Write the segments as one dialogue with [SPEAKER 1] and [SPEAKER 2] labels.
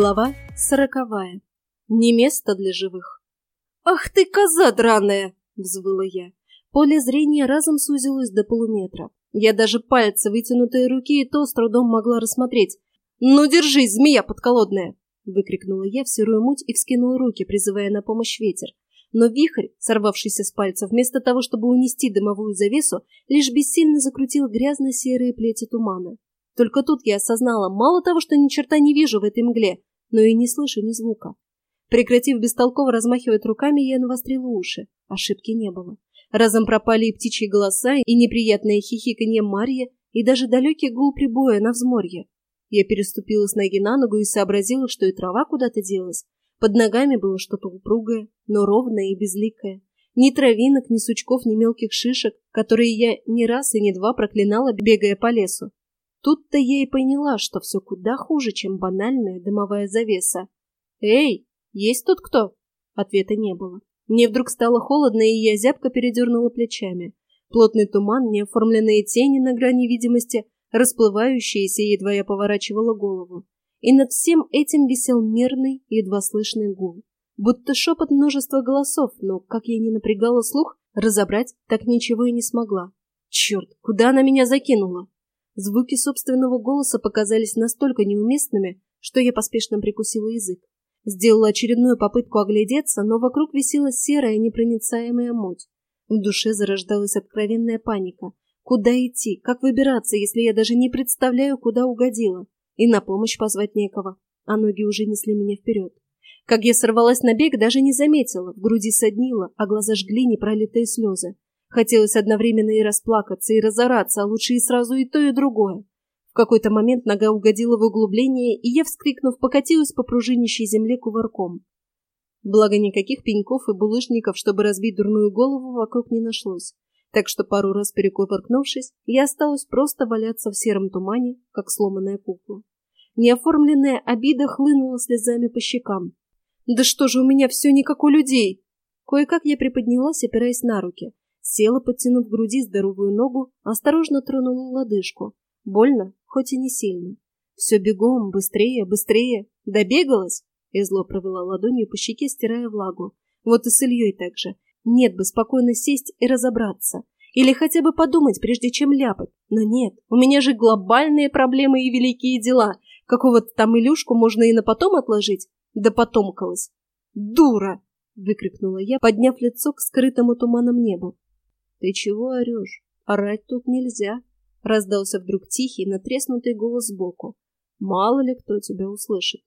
[SPEAKER 1] Глава сороковая. Не место для живых. «Ах ты, коза драная!» — взвыла я. Поле зрения разом сузилось до полуметра. Я даже пальцы вытянутой руки и то с трудом могла рассмотреть. «Ну держись, змея подколодная!» — выкрикнула я в серую муть и вскинула руки, призывая на помощь ветер. Но вихрь, сорвавшийся с пальца, вместо того, чтобы унести дымовую завесу, лишь бессильно закрутил грязно-серые плети тумана. Только тут я осознала, мало того, что ни черта не вижу в этой мгле, но и не слышу ни звука. Прекратив бестолково размахивать руками, я навострила уши. Ошибки не было. Разом пропали и птичьи голоса, и неприятное хихиканье Марьи, и даже далекий гул прибоя на взморье. Я переступила с ноги на ногу и сообразила, что и трава куда-то делась. Под ногами было что-то упругое, но ровное и безликое. Ни травинок, ни сучков, ни мелких шишек, которые я не раз и не два проклинала, бегая по лесу. Тут-то я и поняла, что все куда хуже, чем банальная дымовая завеса. «Эй, есть тут кто?» Ответа не было. Мне вдруг стало холодно, и я зябко передернула плечами. Плотный туман, неоформленные тени на грани видимости, расплывающиеся, едва я поворачивала голову. И над всем этим висел мирный, едва слышный гул. Будто шепот множества голосов, но, как я не напрягала слух, разобрать так ничего и не смогла. Черт, куда она меня закинула? Звуки собственного голоса показались настолько неуместными, что я поспешно прикусила язык. Сделала очередную попытку оглядеться, но вокруг висела серая непроницаемая муть. В душе зарождалась откровенная паника. Куда идти? Как выбираться, если я даже не представляю, куда угодила? И на помощь позвать некого. А ноги уже несли меня вперед. Как я сорвалась на бег, даже не заметила. В груди соднило, а глаза жгли непролитые слезы. Хотелось одновременно и расплакаться, и разораться, а лучше и сразу и то, и другое. В какой-то момент нога угодила в углубление, и я, вскрикнув, покатилась по пружинищей земле кувырком. Благо никаких пеньков и булыжников, чтобы разбить дурную голову, вокруг не нашлось. Так что пару раз перекувыркнувшись, я осталась просто валяться в сером тумане, как сломанная кукла. Неоформленная обида хлынула слезами по щекам. «Да что же у меня все не как у людей!» Кое-как я приподнялась, опираясь на руки. Села, подтянув к груди здоровую ногу, осторожно тронула лодыжку. Больно, хоть и не сильно. Все бегом, быстрее, быстрее. Добегалась? И зло провела ладонью по щеке, стирая влагу. Вот и с Ильей так же. Нет бы спокойно сесть и разобраться. Или хотя бы подумать, прежде чем ляпать. Но нет, у меня же глобальные проблемы и великие дела. Какого-то там Илюшку можно и на потом отложить. Да потомкалась. «Дура!» — выкрикнула я, подняв лицо к скрытому туманом небу. «Ты чего орешь? Орать тут нельзя!» — раздался вдруг тихий, натреснутый голос сбоку. «Мало ли кто тебя услышит!»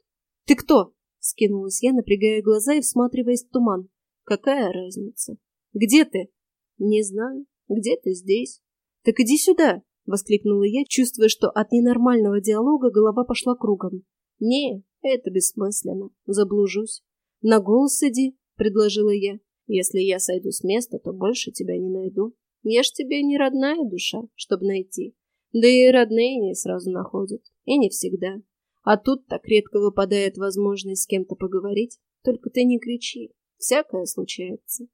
[SPEAKER 1] «Ты кто?» — скинулась я, напрягая глаза и всматриваясь в туман. «Какая разница? Где ты?» «Не знаю. Где ты здесь?» «Так иди сюда!» — воскликнула я, чувствуя, что от ненормального диалога голова пошла кругом. «Не, это бессмысленно. Заблужусь. На голос иди», — предложила я. Если я сойду с места, то больше тебя не найду. Я ж тебе не родная душа, чтобы найти. Да и родные не сразу находят. И не всегда. А тут так редко выпадает возможность с кем-то поговорить. Только ты не кричи. Всякое случается.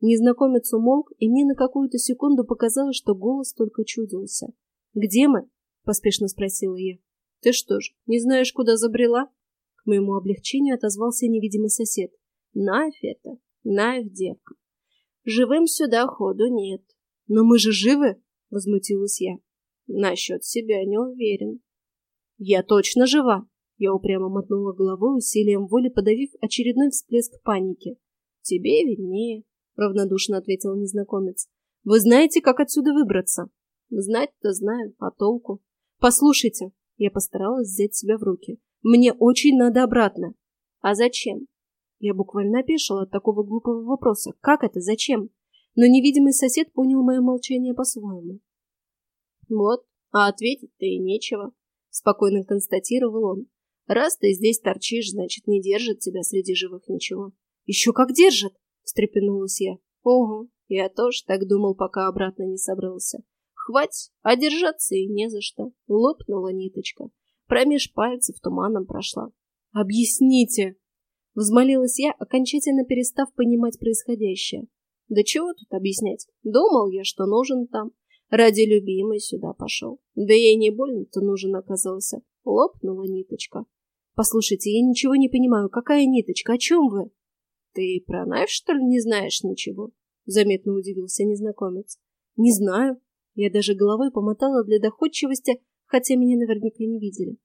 [SPEAKER 1] Незнакомец умолк, и мне на какую-то секунду показалось, что голос только чудился. «Где мы?» — поспешно спросила я. «Ты что ж, не знаешь, куда забрела?» К моему облегчению отозвался невидимый сосед. «Нафь это! Наев девка. Живым сюда ходу нет. Но мы же живы, возмутилась я. Насчет себя не уверен. Я точно жива. Я упрямо мотнула головой, усилием воли подавив очередной всплеск паники. Тебе виднее, равнодушно ответил незнакомец. Вы знаете, как отсюда выбраться? Знать-то знаю, а толку? Послушайте, я постаралась взять себя в руки. Мне очень надо обратно. А зачем? Я буквально опешила от такого глупого вопроса. Как это? Зачем? Но невидимый сосед понял мое молчание по-своему. Вот, а ответить-то и нечего, спокойно констатировал он. Раз ты здесь торчишь, значит, не держит тебя среди живых ничего. Еще как держит, встрепенулась я. Ого, я тоже так думал, пока обратно не собрался. Хвать, а держаться и не за что. Лопнула ниточка. Промеж пальцев туманом прошла. «Объясните!» Взмолилась я, окончательно перестав понимать происходящее. Да чего тут объяснять? Думал я, что нужен там. Ради любимой сюда пошел. Да ей не больно-то нужен оказался. Лопнула ниточка. Послушайте, я ничего не понимаю. Какая ниточка? О чем вы?
[SPEAKER 2] Ты про Найф, что ли, не знаешь ничего? Заметно удивился незнакомец.
[SPEAKER 1] Не знаю. Я даже головой помотала для доходчивости, хотя меня наверняка не видели.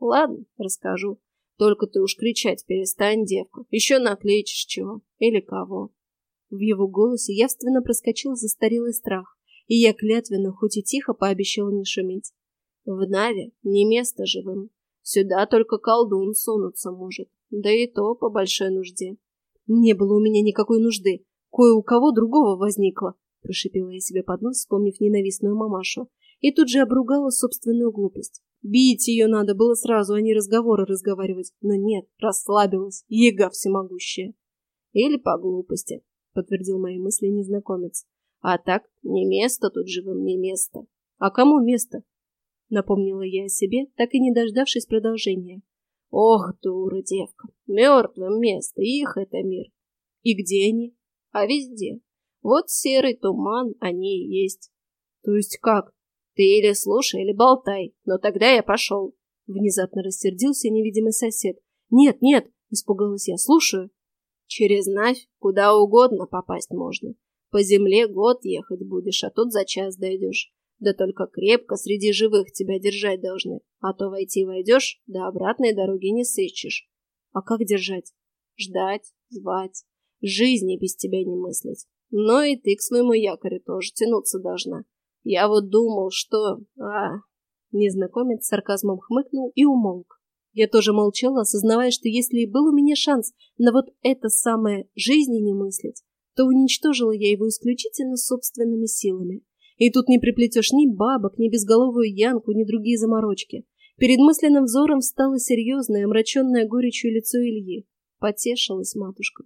[SPEAKER 2] Ладно, расскажу. Только ты уж кричать перестань, девка. Еще накличешь чего. Или кого.
[SPEAKER 1] В его голосе явственно проскочил застарелый страх, и я клятвенно, хоть и тихо, пообещала не шуметь.
[SPEAKER 2] В Наве не место живым. Сюда только колдун сунуться может, да и то по большой нужде.
[SPEAKER 1] Не было у меня никакой нужды. Кое у кого другого возникло, прошипела я себе под нос, вспомнив ненавистную мамашу, и тут же обругала собственную глупость. Бить ее надо было сразу, а не разговоры разговаривать. Но нет, расслабилась, ега всемогущая.
[SPEAKER 2] Или по глупости, подтвердил мои мысли незнакомец. А так, не место тут живым, не место.
[SPEAKER 1] А кому место? Напомнила я о себе, так и не дождавшись продолжения.
[SPEAKER 2] Ох, дура девка, мертвым место, их это мир.
[SPEAKER 1] И где они?
[SPEAKER 2] А везде. Вот серый туман, они и есть.
[SPEAKER 1] То есть как?
[SPEAKER 2] Ты или слушай, или болтай, но тогда я пошел.
[SPEAKER 1] Внезапно рассердился невидимый сосед. Нет, нет, испугалась я, слушаю.
[SPEAKER 2] Через Навь куда угодно попасть можно. По земле год ехать будешь, а тут за час дойдешь. Да только крепко среди живых тебя держать должны, а то войти войдешь, да обратной дороги не сыщешь.
[SPEAKER 1] А как держать?
[SPEAKER 2] Ждать, звать. Жизни без тебя не мыслить. Но и ты к своему якорю тоже тянуться должна. Я вот думал, что... А...
[SPEAKER 1] Незнакомец сарказмом хмыкнул и умолк. Я тоже молчала, осознавая, что если и был у меня шанс на вот это самое жизни не мыслить, то уничтожила я его исключительно собственными силами. И тут не приплетешь ни бабок, ни безголовую Янку, ни другие заморочки. Перед мысленным взором стало серьезное, омраченное горечью лицо Ильи. Потешилась матушка.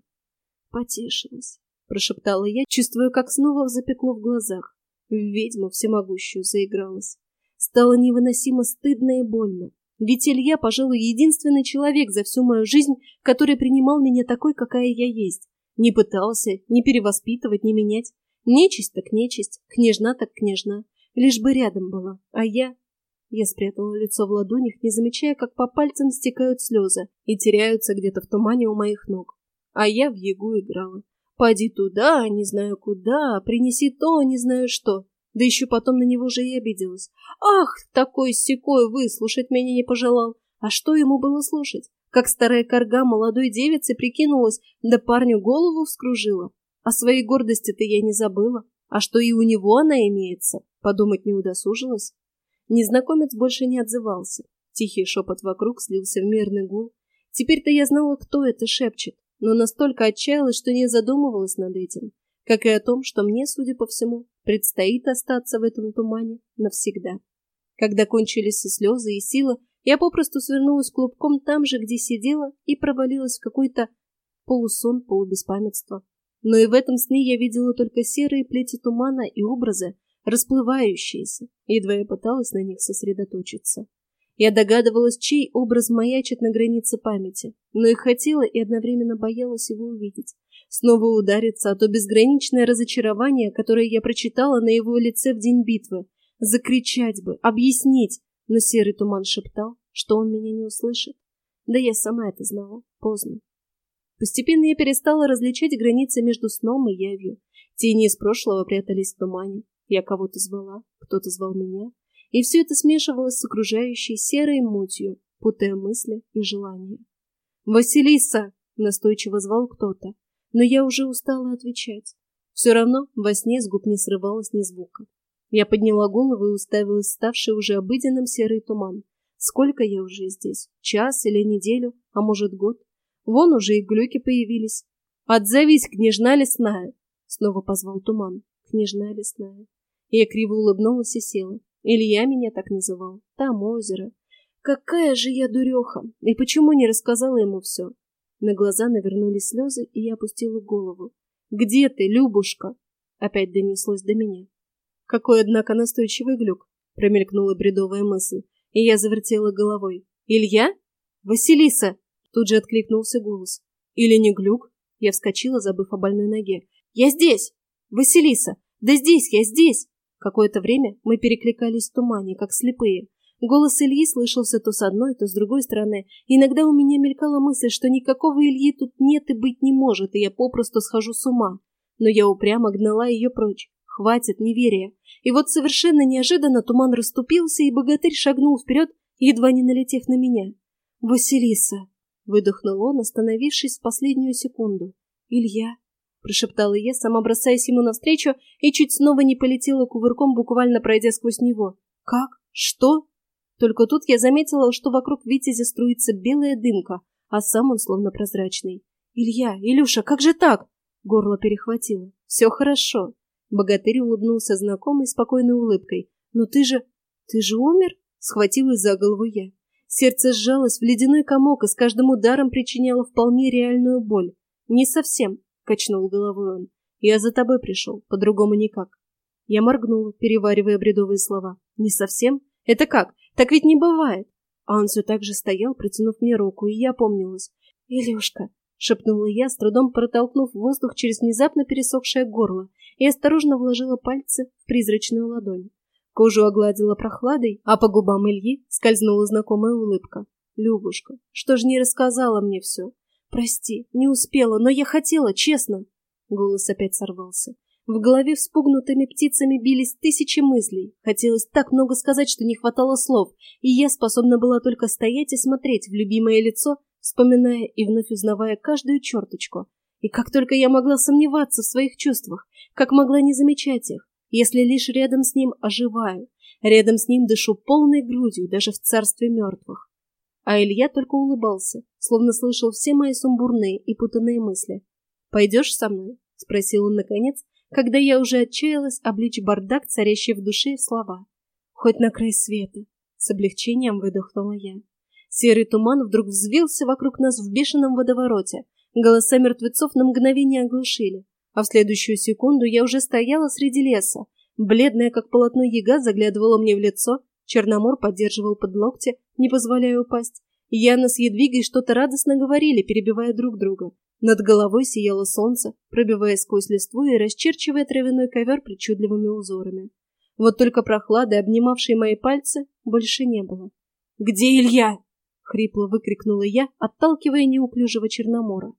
[SPEAKER 1] Потешилась, прошептала я, чувствуя, как снова запекло в глазах. В ведьму всемогущую заигралась. Стало невыносимо стыдно и больно. Ведь Илья, пожалуй, единственный человек за всю мою жизнь, который принимал меня такой, какая я есть. Не пытался ни перевоспитывать, ни менять. Нечисть так нечисть, княжна так княжна. Лишь бы рядом была. А я... Я спрятала лицо в ладонях, не замечая, как по пальцам стекают слезы и теряются где-то в тумане у моих ног. А я в ягу играла. Поди туда, не знаю куда, принеси то, не знаю что. Да еще потом на него же и обиделась. Ах, такой секой выслушать меня не пожелал. А что ему было слушать? Как старая корга молодой девицы прикинулась, да парню голову вскружила. О своей гордости-то я не забыла. А что и у него она имеется, подумать не удосужилась. Незнакомец больше не отзывался. Тихий шепот вокруг слился в мирный гул. Теперь-то я знала, кто это шепчет, но настолько отчаялась, что не задумывалась над этим, как и о том, что мне, судя по всему, предстоит остаться в этом тумане навсегда. Когда кончились и слезы, и сила, я попросту свернулась клубком там же, где сидела, и провалилась в какой-то полусон, полубеспамятство. Но и в этом сне я видела только серые плети тумана и образы, расплывающиеся, едва я пыталась на них сосредоточиться. Я догадывалась, чей образ маячит на границе памяти, но и хотела и одновременно боялась его увидеть. Снова удариться, а то безграничное разочарование, которое я прочитала на его лице в день битвы. Закричать бы, объяснить, но серый туман шептал, что он меня не услышит. Да я сама это знала, поздно. Постепенно я перестала различать границы между сном и явью. Тени из прошлого прятались в тумане. Я кого-то звала, кто-то звал меня. И все это смешивалось с окружающей серой мутью, путая мысли и желания. «Василиса!» — настойчиво звал кто-то, но я уже устала отвечать. Все равно во сне с губ не срывалось ни звука. Я подняла голову и уставилась в ставший уже обыденным серый туман. Сколько я уже здесь? Час или неделю? А может, год? Вон уже и глюки появились. «Отзовись, княжна лесная!» Снова позвал туман. «Княжна лесная». Я криво улыбнулась и села. Илья меня так называл. Там озеро. Какая же я дуреха! И почему не рассказала ему все? На глаза навернулись слезы, и я опустила голову. «Где ты, Любушка?» Опять донеслось до меня. Какой, однако, настойчивый глюк! Промелькнула бредовая мысль, и я завертела головой. «Илья? Василиса!» Тут же откликнулся голос. Или не глюк? Я вскочила, забыв о больной ноге. «Я здесь! Василиса! Да здесь я, здесь!» Какое-то время мы перекликались в тумане, как слепые. Голос Ильи слышался то с одной, то с другой стороны. Иногда у меня мелькала мысль, что никакого Ильи тут нет и быть не может, и я попросту схожу с ума. Но я упрямо гнала ее прочь. Хватит неверия. И вот совершенно неожиданно туман расступился, и богатырь шагнул вперед, едва не налетев на меня. «Василиса!» — выдохнул он, остановившись в последнюю секунду. «Илья!» — прошептала я, сама бросаясь ему навстречу, и чуть снова не полетела кувырком, буквально пройдя сквозь него. «Как? Что?» Только тут я заметила, что вокруг Витязя струится белая дымка, а сам он словно прозрачный. «Илья, Илюша, как же так?» Горло перехватило. «Все хорошо». Богатырь улыбнулся знакомой спокойной улыбкой. «Но ты же... ты же умер?» Схватилась за голову я. Сердце сжалось в ледяной комок и с каждым ударом причиняло вполне реальную боль. «Не совсем», — качнул головой он. «Я за тобой пришел, по-другому никак». Я моргнула, переваривая бредовые слова. «Не совсем? Это как? Так ведь не бывает!» А он все так же стоял, протянув мне руку, и я помнилась. «Илюшка!» — шепнула я, с трудом протолкнув воздух через внезапно пересохшее горло, и осторожно вложила пальцы в призрачную ладонь. Кожу огладила прохладой, а по губам Ильи скользнула знакомая улыбка. «Любушка, что ж не рассказала мне все? Прости, не успела, но я хотела, честно!» Голос опять сорвался. В голове вспугнутыми птицами бились тысячи мыслей. Хотелось так много сказать, что не хватало слов, и я способна была только стоять и смотреть в любимое лицо, вспоминая и вновь узнавая каждую черточку. И как только я могла сомневаться в своих чувствах, как могла не замечать их, если лишь рядом с ним оживаю, рядом с ним дышу полной грудью даже в царстве мертвых. А Илья только улыбался, словно слышал все мои сумбурные и путанные мысли. «Пойдешь со мной?» — спросил он наконец, когда я уже отчаялась обличь бардак, царящий в душе, слова. «Хоть на край света!» — с облегчением выдохнула я. Серый туман вдруг взвился вокруг нас в бешеном водовороте. Голоса мертвецов на мгновение оглушили. А в следующую секунду я уже стояла среди леса. Бледная, как полотно яга, заглядывала мне в лицо. Черномор поддерживал под локти, не позволяя упасть. Яна с Едвигой что-то радостно говорили, перебивая друг друга. Над головой сияло солнце, пробиваясь сквозь листву и расчерчивая травяной ковер причудливыми узорами. Вот только прохлады, обнимавшей мои пальцы, больше не было. «Где Илья?» — хрипло выкрикнула я, отталкивая неуклюжего Черномора.